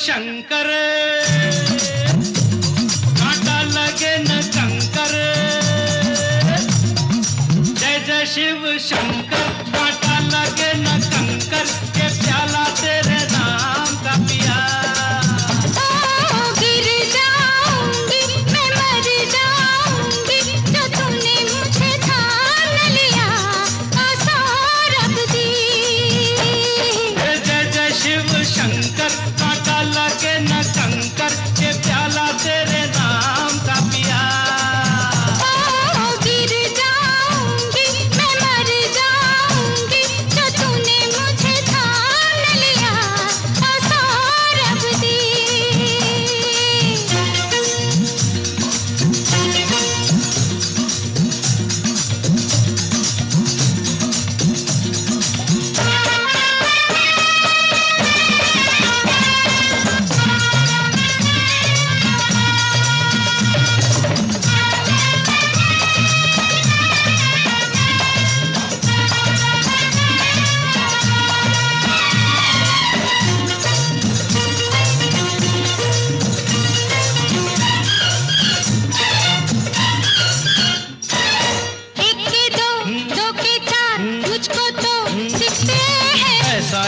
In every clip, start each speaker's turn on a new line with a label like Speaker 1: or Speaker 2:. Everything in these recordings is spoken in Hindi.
Speaker 1: शंकर। कांटा लगे न कंकर। जय जय शिव शंकर।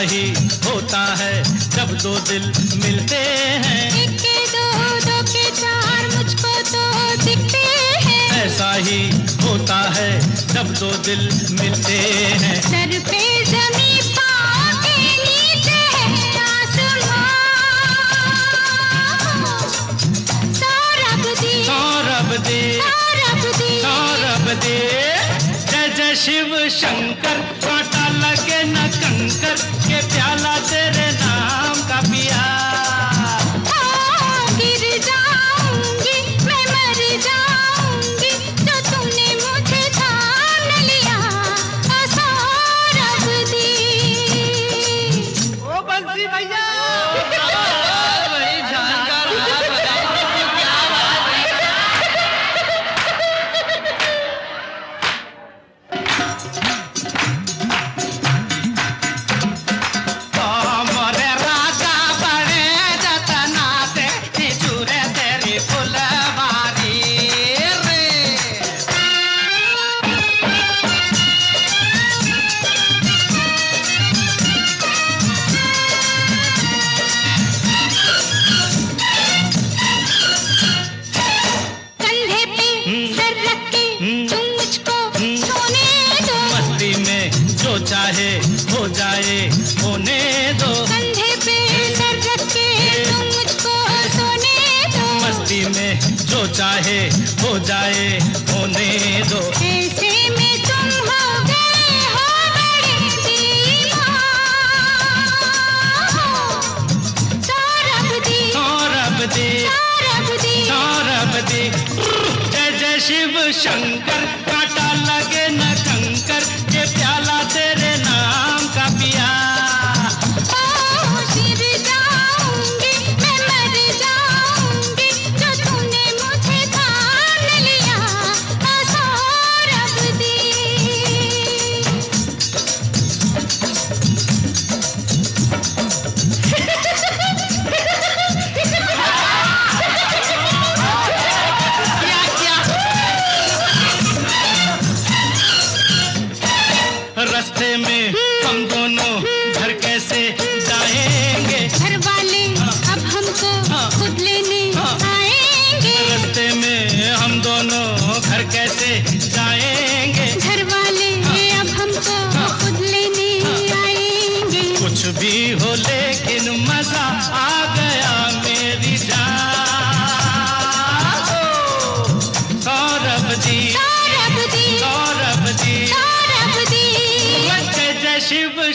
Speaker 2: हैं
Speaker 1: होता है जब दो दिल मिलते हैं।
Speaker 2: एक के दो दो के चार मुझको तो दिखते हैं।
Speaker 1: ऐसा ही होता है जब दो दिल मिलते हैं।
Speaker 2: सर पे जमी है दी।
Speaker 1: सौरभ दे। जय जय शिव शंकर। न कंकर के प्याला तेरे
Speaker 2: तुम मुझको सोने दो।
Speaker 1: मस्ती में जो चाहे हो जाए होने दो।
Speaker 2: कंधे पे सर रख के तुम मुझको सोने दो।
Speaker 1: मस्ती में जो चाहे हो जाए होने दो।
Speaker 2: ऐसे में शंकर रास्ते में हम दोनों घर कैसे जाएँगे?
Speaker 1: घर वाले
Speaker 2: अब हमको
Speaker 1: हाँ। खुद लेने हाँ। आएँगे। रास्ते में हम दोनों घर कैसे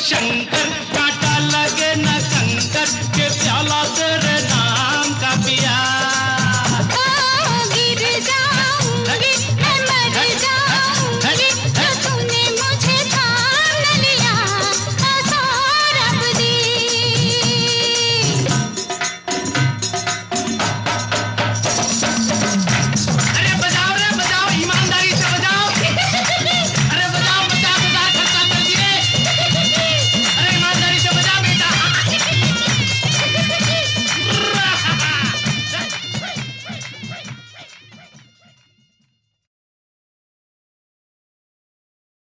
Speaker 1: शंकर काटा लगे न कंकर के